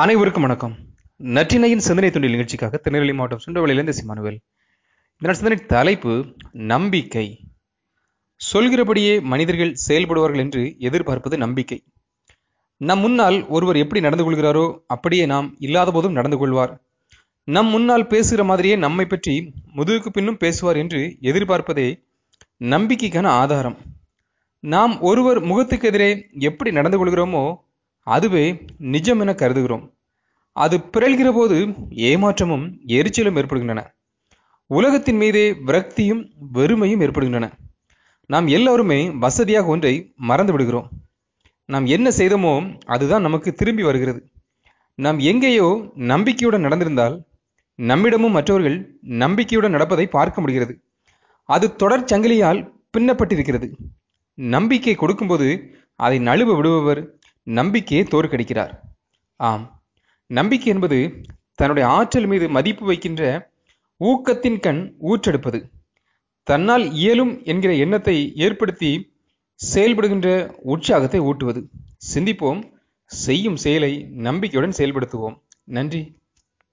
அனைவருக்கும் வணக்கம். நற்றினையின் சிந்தனை தொண்டில் நிகழ்ச்சிக்காக திருநெல்வேலி மாவட்டம் சுண்டவளியிலிருந்து சிமானுவேல் இதனால் சிந்தனை தலைப்பு நம்பிக்கை. சொல்கிறபடியே மனிதர்கள் செயல்படுவார்கள் என்று எதிர்பார்ப்பது நம்பிக்கை. நம் முன்னால் ஒருவர் எப்படி நடந்து கொள்கிறாரோ அப்படியே நாம் இல்லாத போதும் நடந்து கொள்வார். நம் முன்னால் பேசுகிற மாதிரியே நம்மை பற்றி முதுகுக்கு பின்னும் பேசுவார் என்று எதிர்பார்ப்பதே நம்பிக்கைக்கான ஆதாரம். நாம் ஒருவர் முகத்துக்கு எதிரே எப்படி நடந்து கொள்கிறோமோ அதுவே நிஜம் என கருதுகிறோம். அது பிறழ்கிற போது ஏமாற்றமும் எரிச்சலும் ஏற்படுகின்றன. உலகத்தின் மீதே விரக்தியும் வெறுமையும் ஏற்படுகின்றன. நாம் எல்லோருமே வசதியாக ஒன்றை மறந்து விடுகிறோம். நாம் என்ன செய்தோமோ அதுதான் நமக்கு திரும்பி வருகிறது. நாம் எங்கேயோ நம்பிக்கையுடன் நடந்திருந்தால் நம்மிடமும் மற்றவர்கள் நம்பிக்கையுடன் நடப்பதை பார்க்க முடிகிறது. அது தொடர் சங்கிலியால் பின்னப்பட்டிருக்கிறது. நம்பிக்கை கொடுக்கும்போது அதை நழுவ விடுபவர் நம்பிக்கையை தோற்கடிக்கிறார். ஆம். நம்பிக்கை என்பது தன்னுடைய ஆற்றல் மீது மதிப்பு வைக்கின்ற ஊக்கத்தின் கண் ஊற்றெடுப்பது. தன்னால் இயலும் என்கிற எண்ணத்தை ஏற்படுத்தி செயல்படுகின்ற உற்சாகத்தை ஊட்டுவது. சிந்திப்போம். செய்யும் செயலை நம்பிக்கையுடன் செயல்படுத்துவோம். நன்றி.